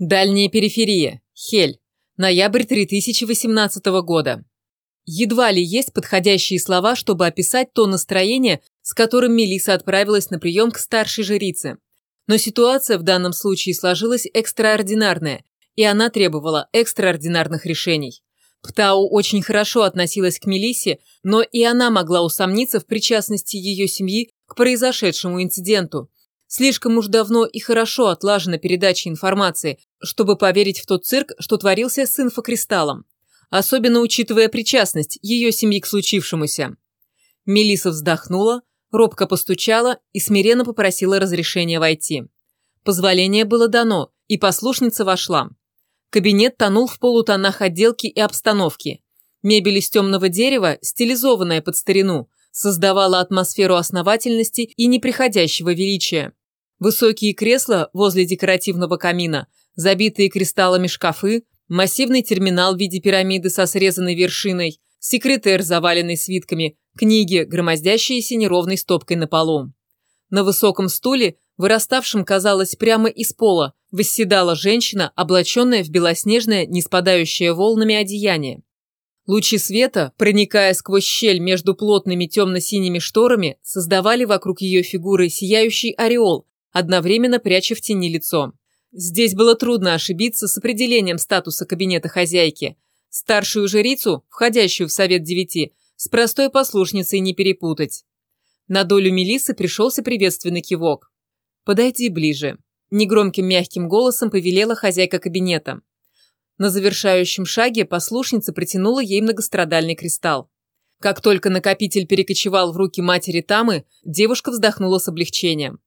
Дальняя периферия. Хель. Ноябрь 3018 года. Едва ли есть подходящие слова, чтобы описать то настроение, с которым Мелиса отправилась на прием к старшей жрице. Но ситуация в данном случае сложилась экстраординарная, и она требовала экстраординарных решений. Птау очень хорошо относилась к Мелисе, но и она могла усомниться в причастности ее семьи к произошедшему инциденту. Слишком уж давно и хорошо отлажена передача информации, чтобы поверить в тот цирк, что творился с инфокристаллом. Особенно учитывая причастность ее семьи к случившемуся. Мелиса вздохнула, робко постучала и смиренно попросила разрешения войти. Позволение было дано, и послушница вошла. Кабинет тонул в полутонах отделки и обстановки. Мебель из темного дерева, стилизованная под старину, создавала атмосферу основательности и неприходящего величия. Высокие кресла возле декоративного камина, забитые кристаллами шкафы, массивный терминал в виде пирамиды со срезанной вершиной, секретер, заваленный свитками, книги, громоздящиеся неровной стопкой на полу. На высоком стуле, выраставшем, казалось, прямо из пола, восседала женщина, облаченная в белоснежное, не спадающее волнами одеяние. Лучи света, проникая сквозь щель между плотными темно-синими шторами, создавали вокруг ее фигуры сияющий ореол, одновременно пряча в тени лицо. Здесь было трудно ошибиться с определением статуса кабинета хозяйки. Старшую жрицу, входящую в совет девяти, с простой послушницей не перепутать. На долю Мелисы пришелся приветственный кивок. «Подойди ближе», – негромким мягким голосом повелела хозяйка кабинета. На завершающем шаге послушница протянула ей многострадальный кристалл. Как только накопитель перекочевал в руки матери Тамы, девушка вздохнула с облегчением.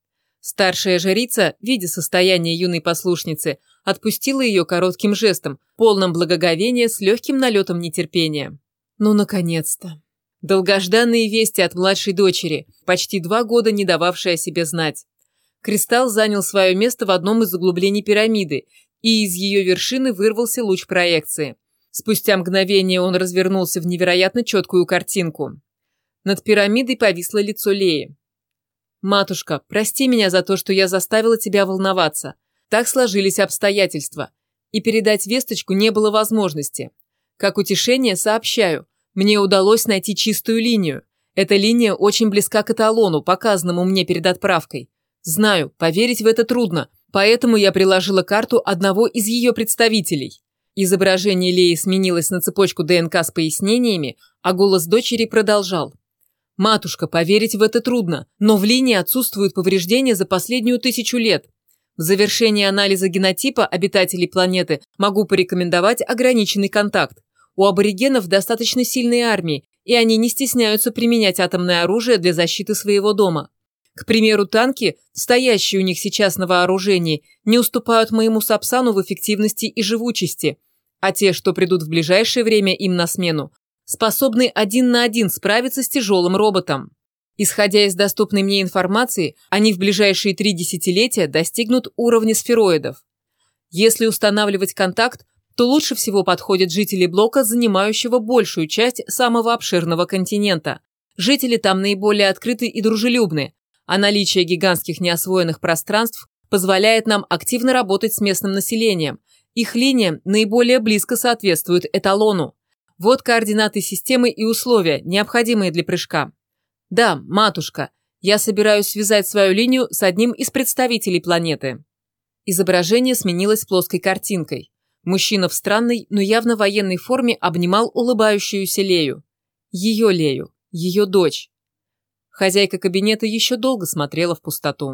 Старшая жрица, видя состояние юной послушницы, отпустила ее коротким жестом, полным благоговения с легким налетом нетерпения. Ну, наконец-то. Долгожданные вести от младшей дочери, почти два года не дававшей о себе знать. Кристалл занял свое место в одном из углублений пирамиды, и из ее вершины вырвался луч проекции. Спустя мгновение он развернулся в невероятно четкую картинку. Над пирамидой повисло лицо Леи. «Матушка, прости меня за то, что я заставила тебя волноваться. Так сложились обстоятельства. И передать весточку не было возможности. Как утешение сообщаю, мне удалось найти чистую линию. Эта линия очень близка к эталону, показанному мне перед отправкой. Знаю, поверить в это трудно, поэтому я приложила карту одного из ее представителей. Изображение Леи сменилось на цепочку ДНК с пояснениями, а голос дочери продолжал. Матушка, поверить в это трудно, но в линии отсутствуют повреждения за последнюю тысячу лет. В завершении анализа генотипа обитателей планеты могу порекомендовать ограниченный контакт. У аборигенов достаточно сильные армии, и они не стесняются применять атомное оружие для защиты своего дома. К примеру, танки, стоящие у них сейчас на вооружении, не уступают моему Сапсану в эффективности и живучести, а те, что придут в ближайшее время им на смену, способный один на один справиться с тяжелым роботом. Исходя из доступной мне информации, они в ближайшие три десятилетия достигнут уровня сфероидов. Если устанавливать контакт, то лучше всего подходят жители блока, занимающего большую часть самого обширного континента. Жители там наиболее открыты и дружелюбны, а наличие гигантских неосвоенных пространств позволяет нам активно работать с местным населением. Их линия наиболее близко соответствует эталону. Вот координаты системы и условия, необходимые для прыжка. Да, матушка, я собираюсь связать свою линию с одним из представителей планеты. Изображение сменилось плоской картинкой. Мужчина в странной, но явно военной форме обнимал улыбающуюся Лею. Ее Лею, ее дочь. Хозяйка кабинета еще долго смотрела в пустоту.